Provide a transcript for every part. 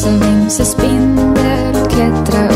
som vimse spindel klättra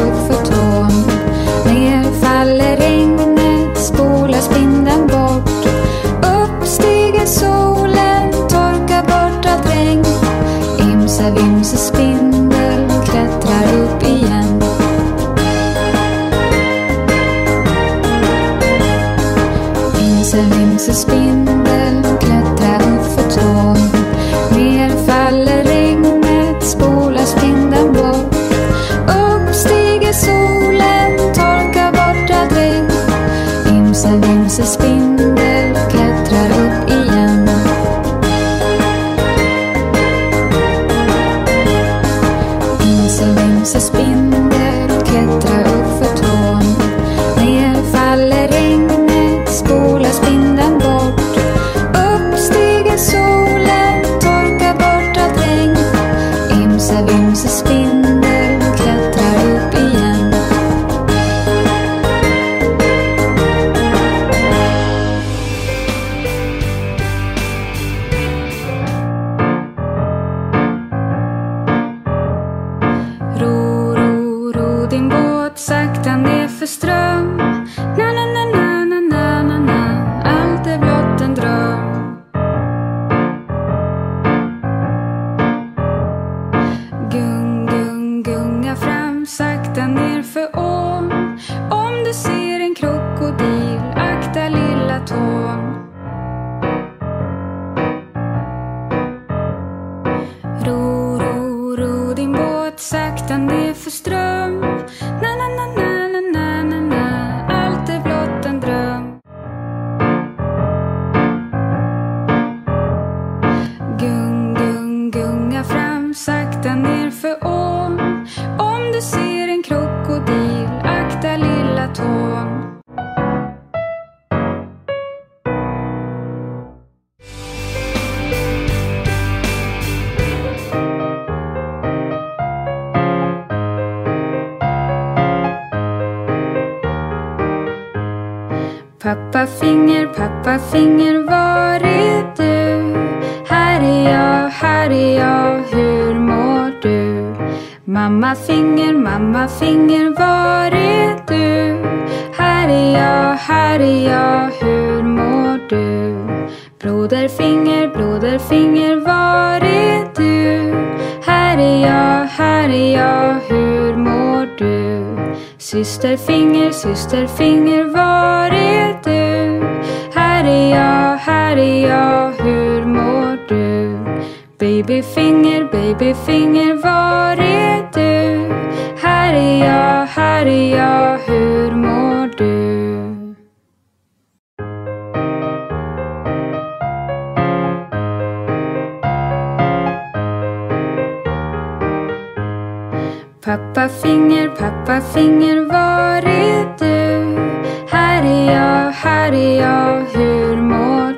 finger, pappa finger, var är du? Här är jag, här är jag, hur mår du? Mamma finger, mamma finger, var är du? Här är jag, här är jag, hur mår du? Broder finger, broder finger, var är du? Här är jag, här är jag, hur mår du? Syster finger, syster finger, var är här är jag, hur mår du? Babyfinger, babyfinger var är du? Här är jag, här är jag, hur mår du? Pappa finger, pappa finger, var är du? Här är jag, här är jag, hur mår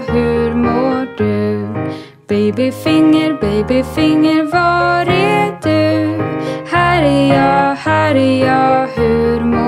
hur mår du? Babyfinger, babyfinger var är du? Här är jag, här är jag, hur mår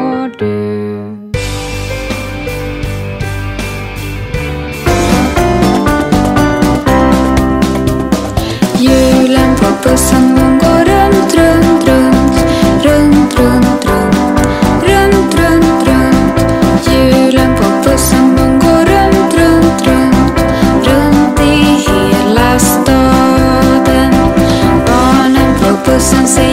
på bussen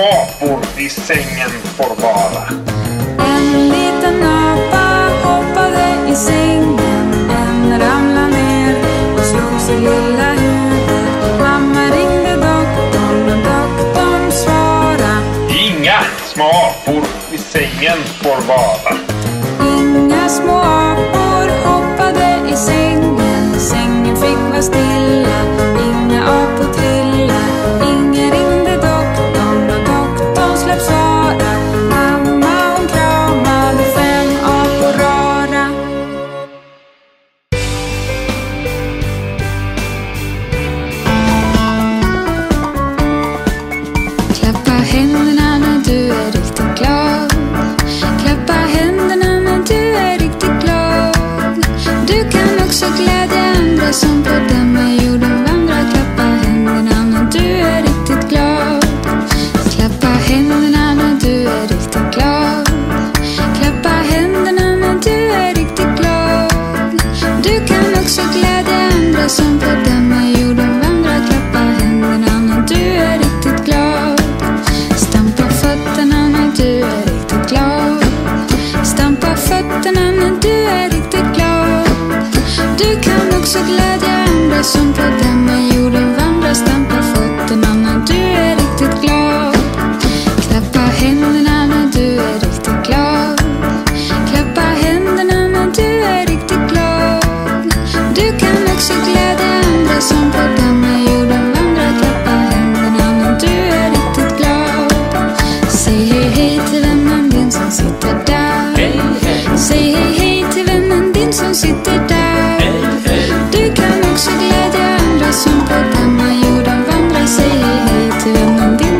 apor i sängen får vara. En liten apa hoppade i sängen, en ramlade ner och slog sig lilla huvudet. Mamma ringde doktorn, och doktorn svara. Inga små apor i sängen får vara.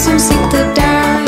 some seek to die.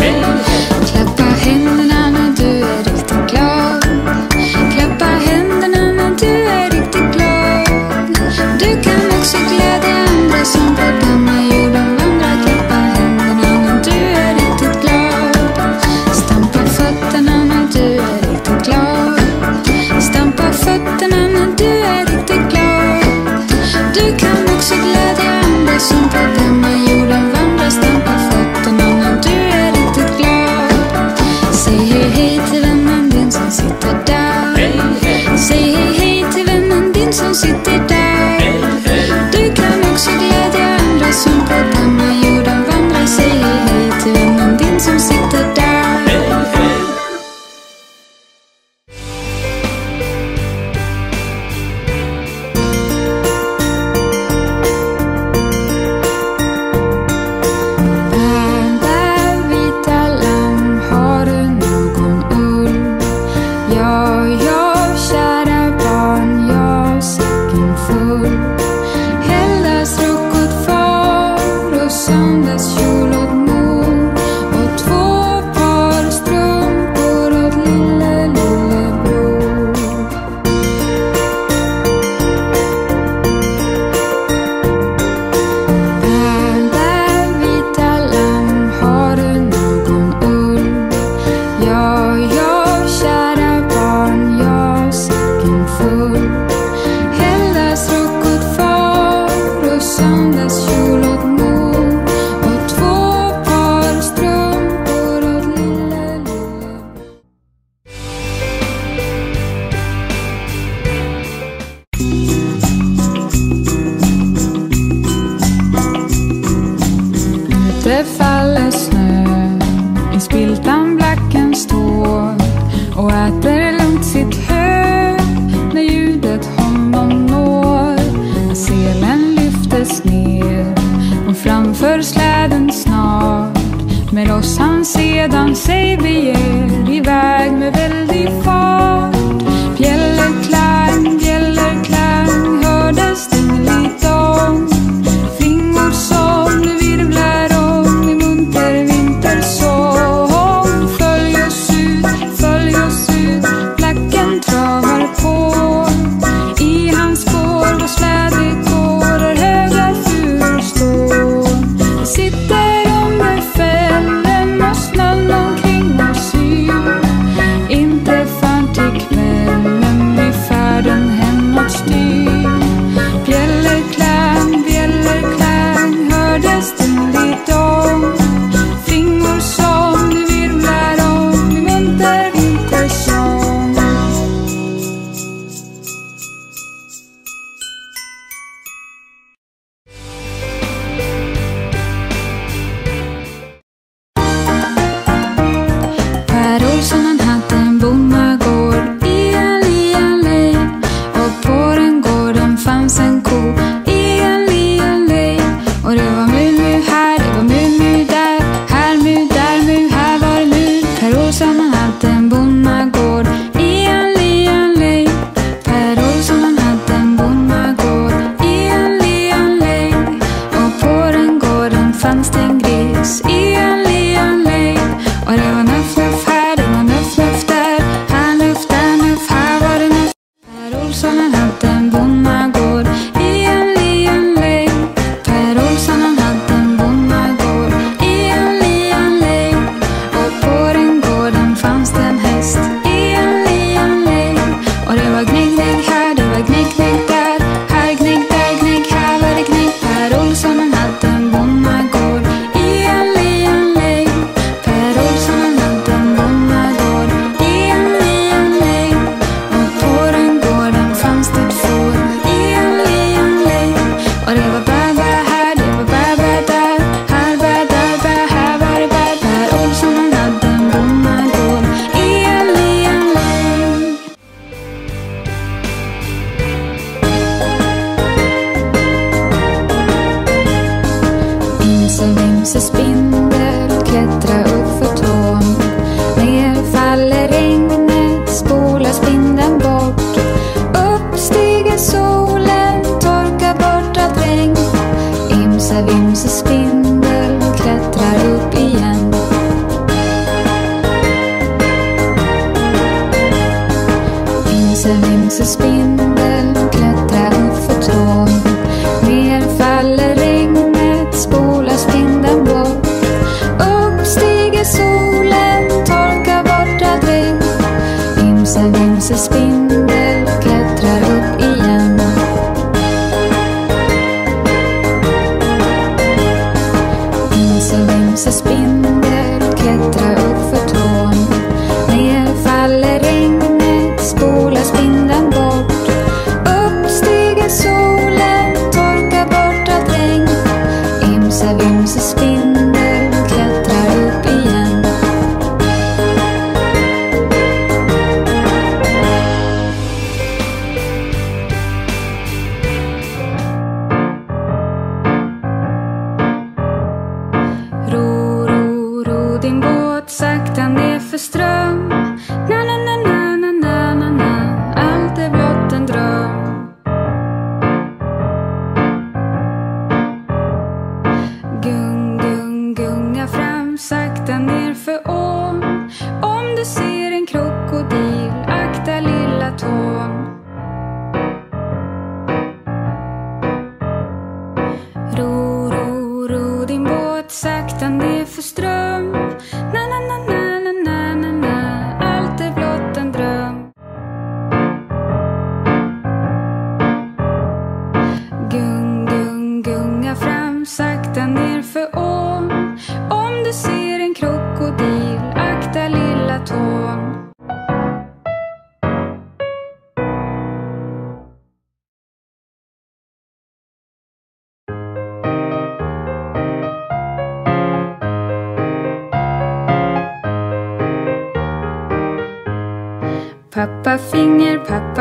Settings has been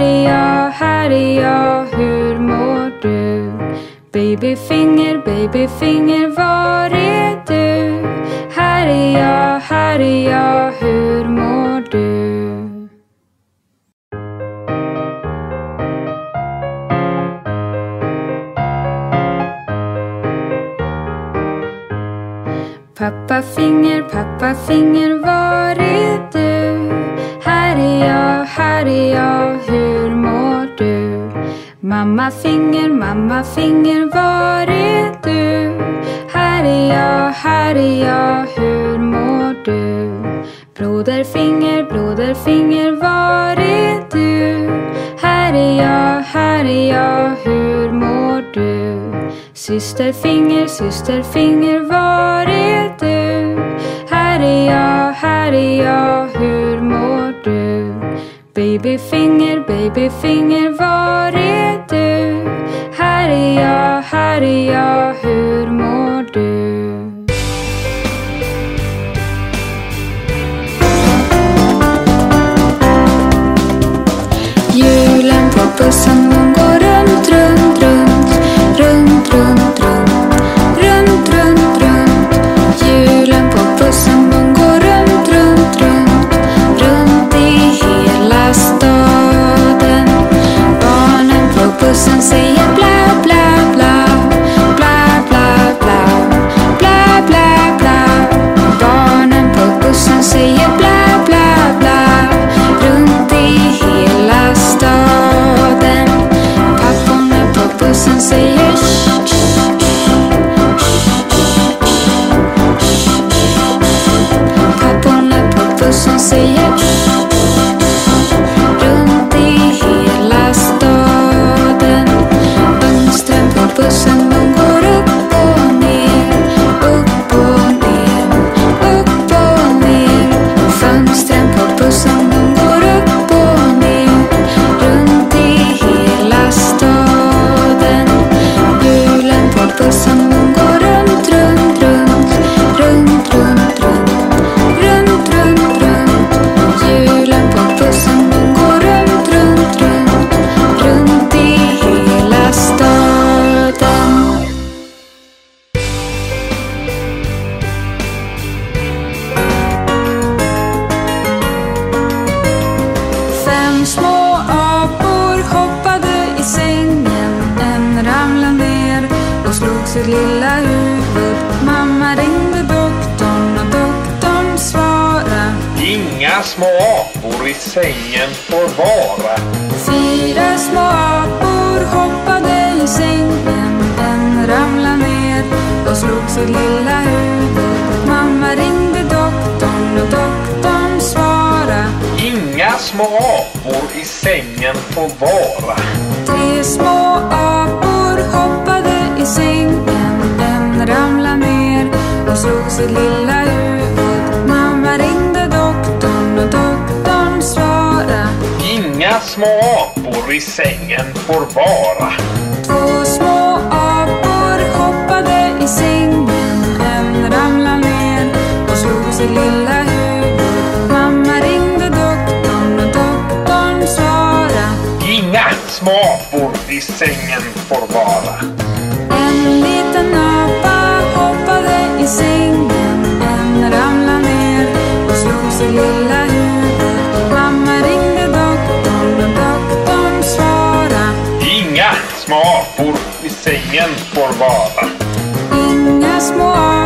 är jag, här är jag, hur mår du? Babyfinger, babyfinger, var är du? Här är jag, här är jag, hur mår du? Pappa finger, pappa finger, var är du? Här är jag, här är jag, hur mår du? Mamma finger, mamma finger, var är du? Här är jag, här är jag, hur mår du? Broderfinger, broderfinger, var är du? Här är jag, här är jag, hur mår du? Systerfinger, systerfinger, var är du? Här är jag, här är jag, hur mår du? Babyfinger, babyfinger, var är du? Här är jag, här är jag, hur mår du? Julen på bussen i sängen får vara. Två små apor hoppade i sängen En ramlade ner och slog sitt lilla huvud Mamma ringde doktorn och doktorn svara Inga små apor i sängen får vara. En liten apa hoppade i sängen En ramlade ner och slog sitt lilla ingen får vara. Inga små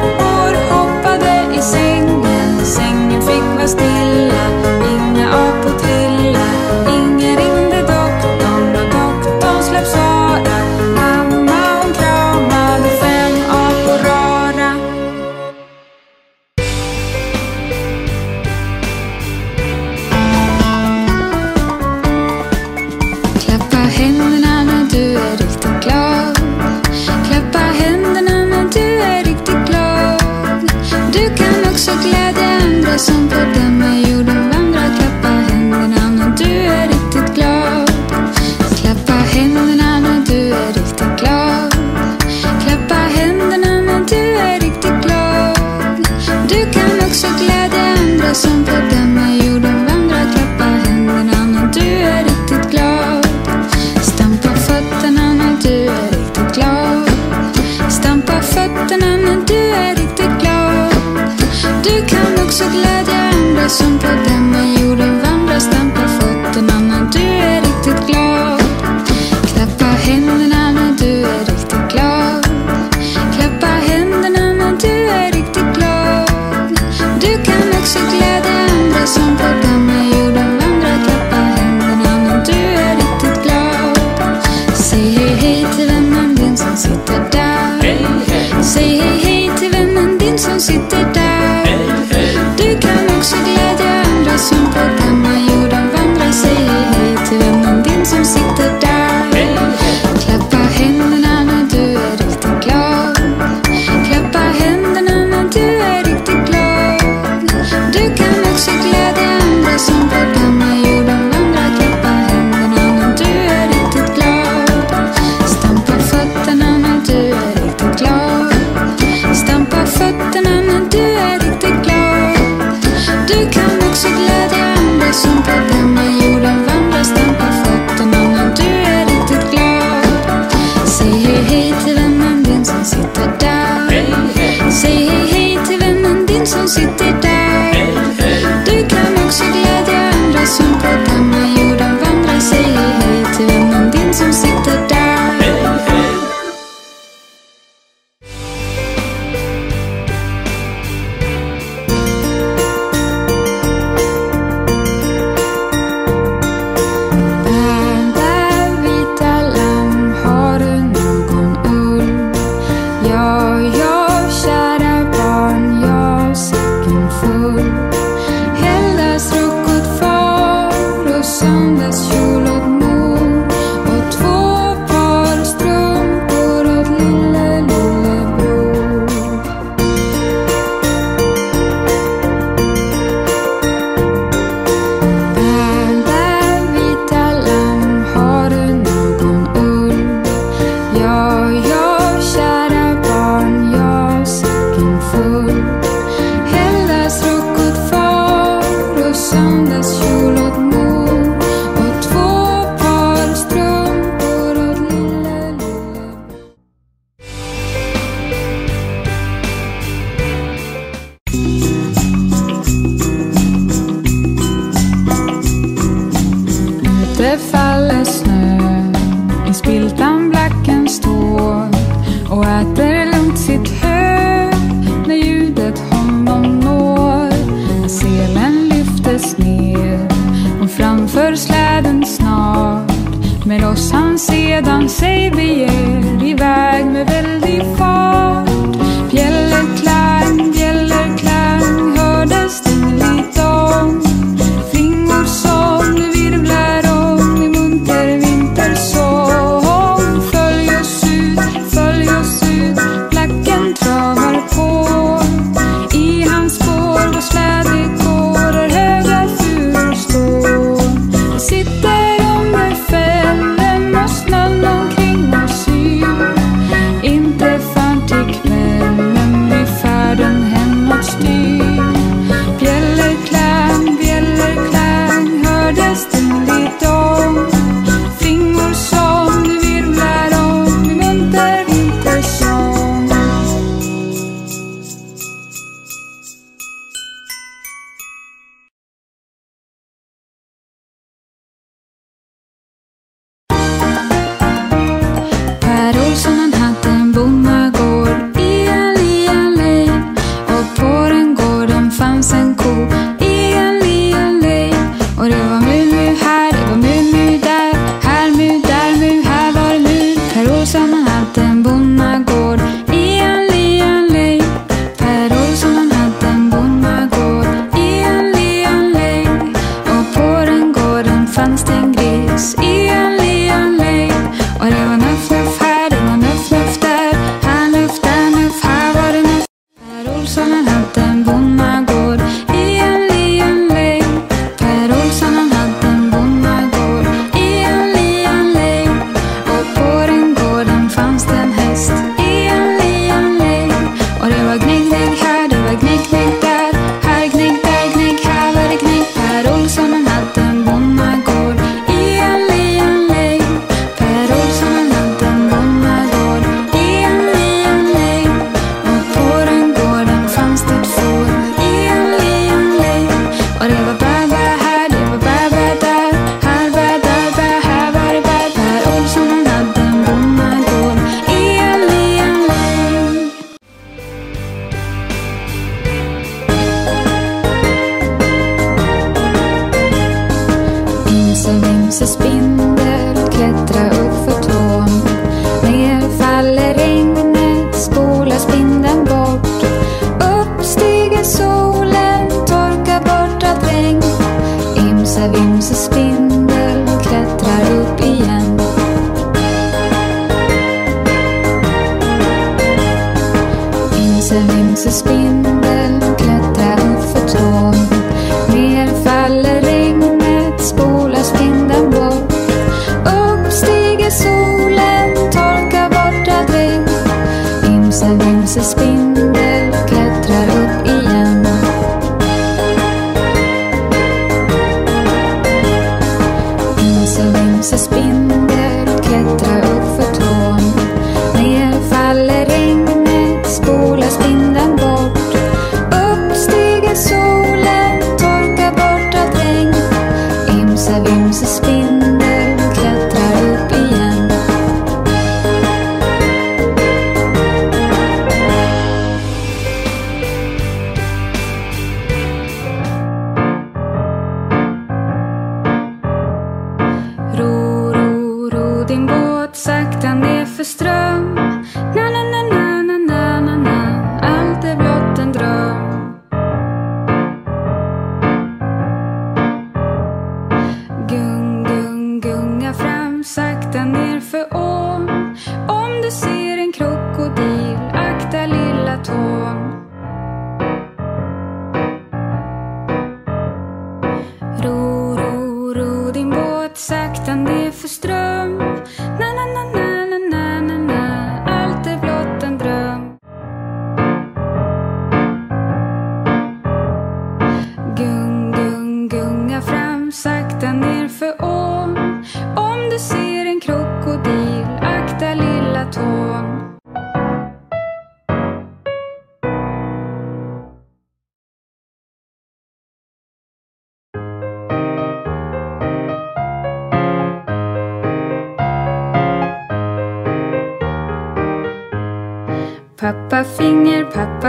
andra som på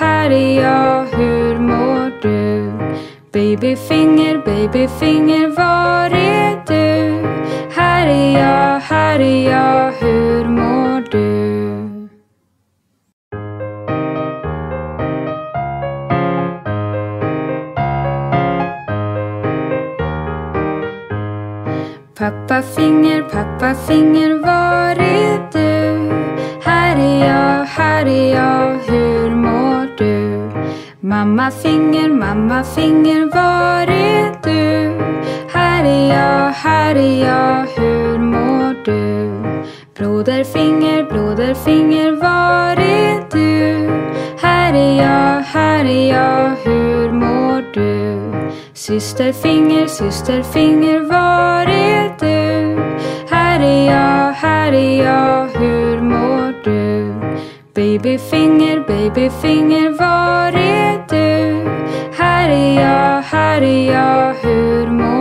här är jag, hur mår du? Babyfinger, babyfinger, var är du? Här är jag, här är jag, hur mår du? Pappa finger, pappa finger, var är du? Här är jag, här är jag, hur? Mamma finger, mamma finger, var är du? Här är jag, här är jag, hur mår du? Broder finger, broder finger, var är du? Här är jag, här är jag, hur mår du? Syster finger, syster finger, var är du? Här är jag, här är jag, hur mår du? Baby finger, baby finger, var? Här är jag, här är jag, hur mår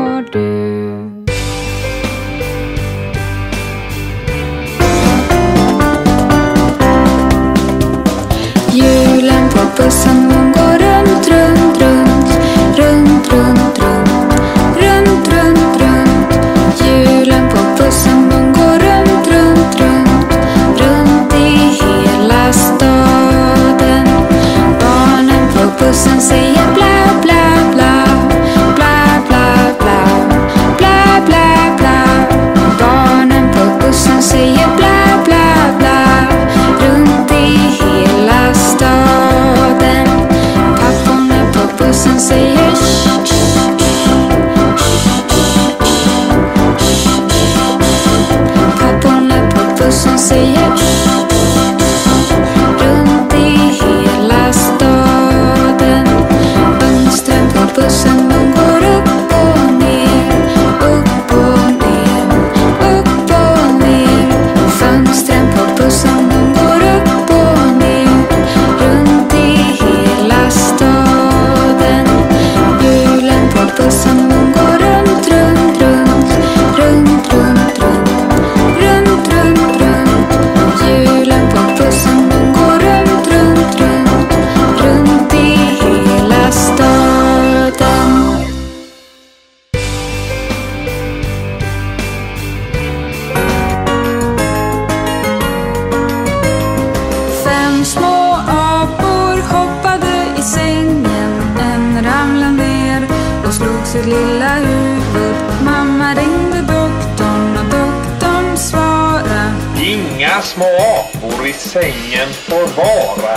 lilla huvud. Mamma ringde doktorn och doktorn svara. Inga små apor i sängen får vara.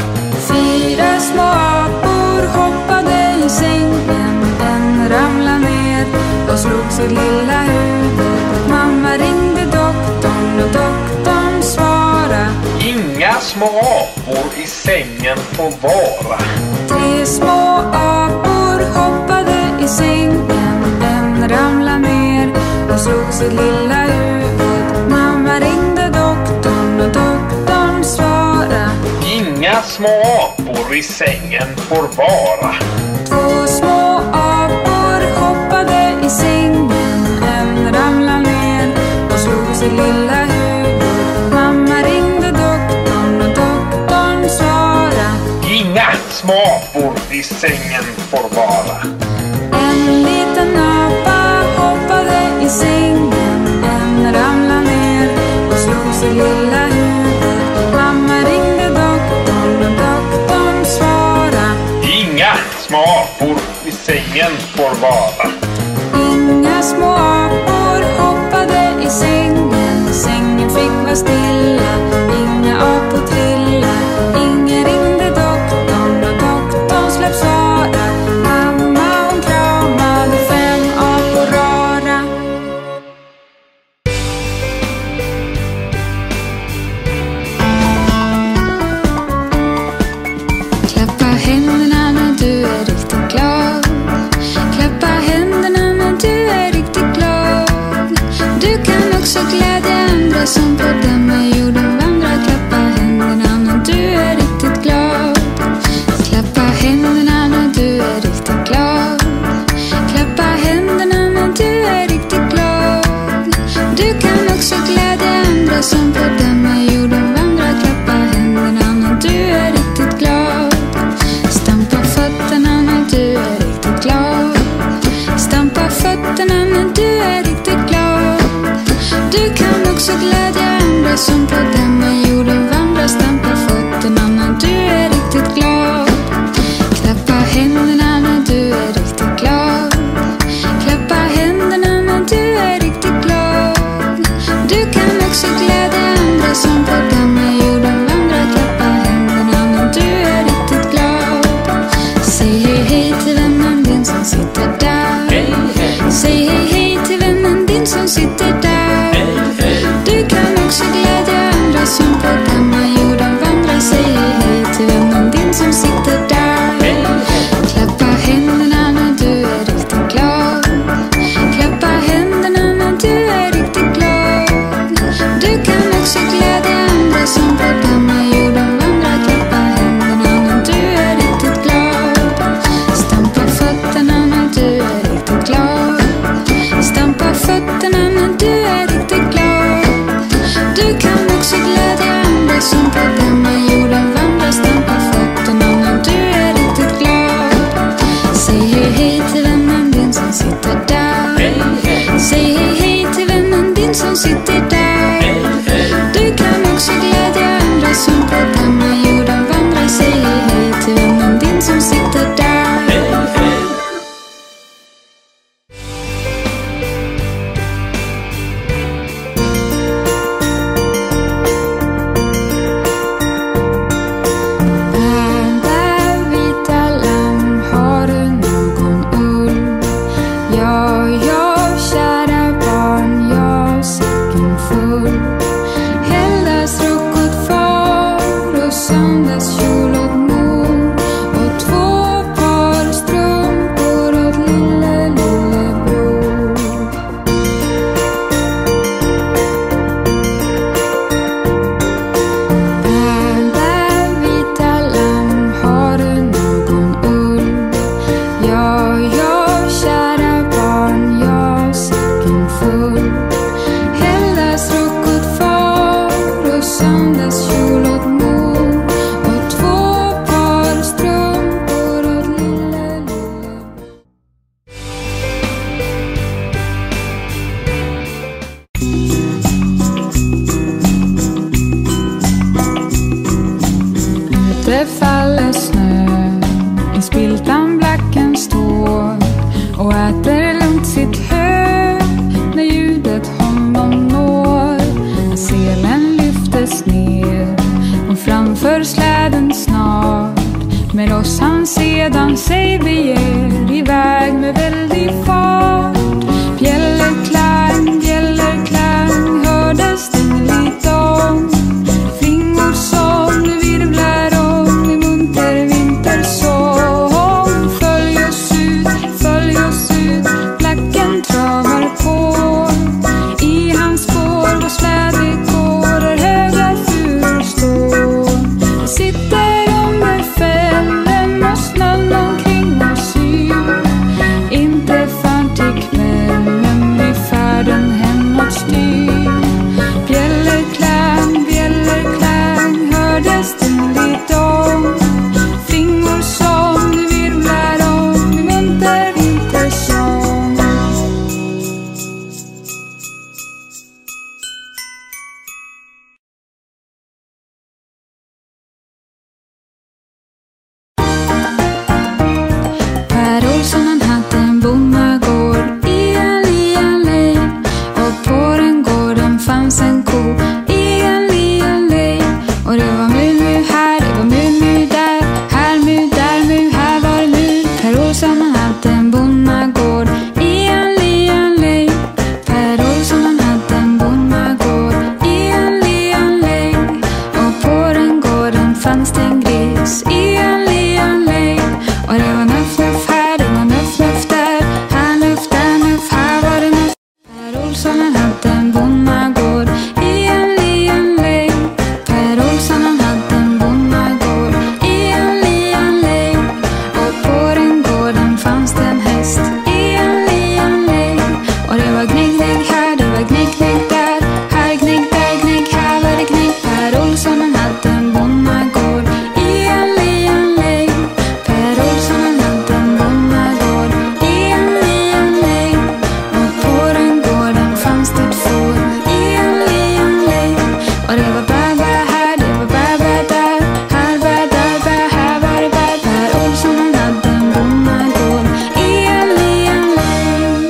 Fyra små apor hoppade i sängen. En ramlade ner och slog sitt lilla huvud. Mamma ringde doktorn och doktorn svara. Inga små apor i sängen får vara. Tre små apor sitt lilla huvud. Mamma ringde doktorn och doktorn svara. Inga små apor i sängen får vara. Två små apor hoppade i sängen. En ramlade ner och slog sitt lilla huvud. Mamma ringde doktorn och doktorn svara. Inga små apor i sängen får vara. Sängen. En ramla ner och slog sitt lilla huvud. Mamma ringde doktorn men doktorn svara. Inga små apor i sängen får vara.